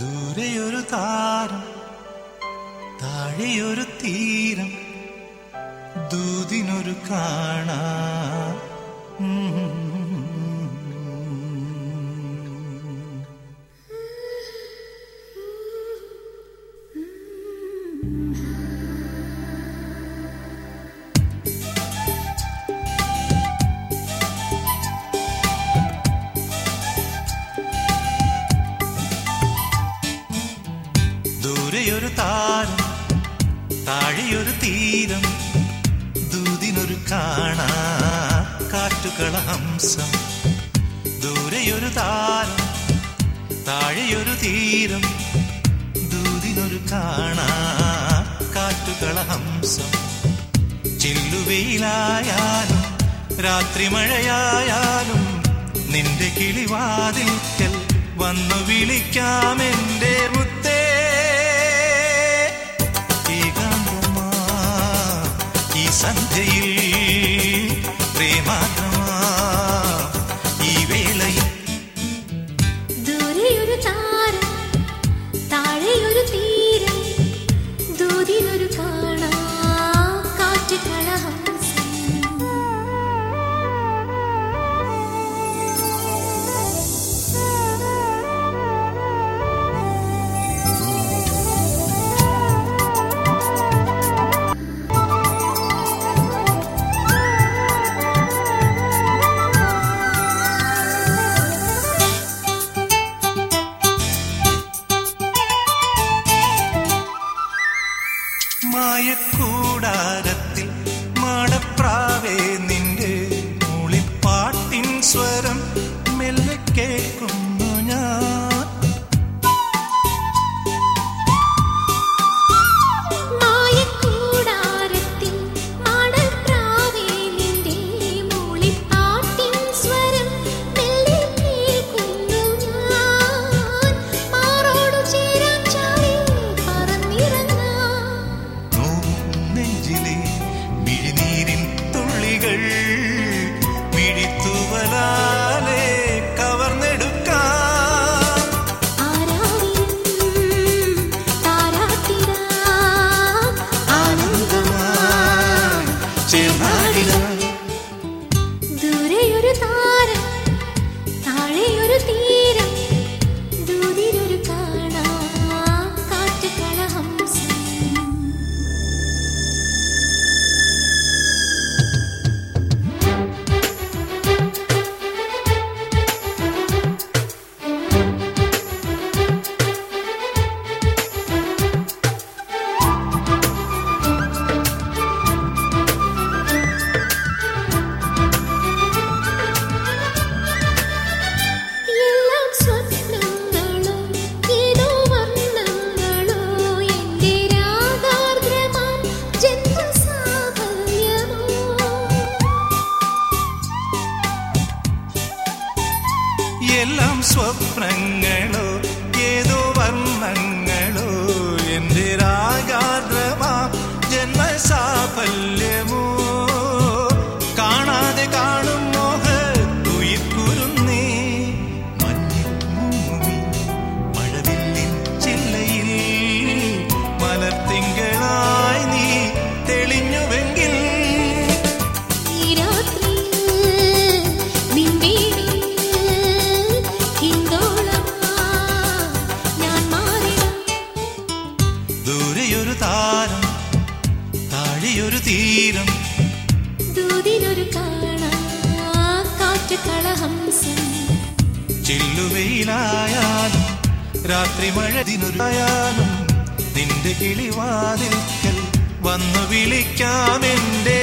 ദൂരെയൊരു താരം താഴെയൊരു തീരം ദൂതിനൊരു കാണ Mm-hmm. ഹംസം ദൂരെയൊരു താരം താഴെയൊരു തീരം. ദൂതിനൊരു കാണാ കാറ്റുകളഹംസം ചില്ലുവെയിലായാലും രാത്രി മഴയായാലും നിന്റെ കിളിവാതിൽക്കൽ വന്നു വിളിക്കാമെന്റെ മുത്തേ. ഈ സന്ധ്യയിൽ மாயக்கூடாரத்தில் മിഴിനീരിൻ തുള്ളികൾ ഒരു തീരം. ദൂതിനൊരു കാറ്റ് കളഹംസം ചില്ലുവയിലായാലും രാത്രി മഴതിനൊരായാലും നിന്റെ കിളിവാതിൽക്കൽ വന്നു വിളിക്കാം എന്റെ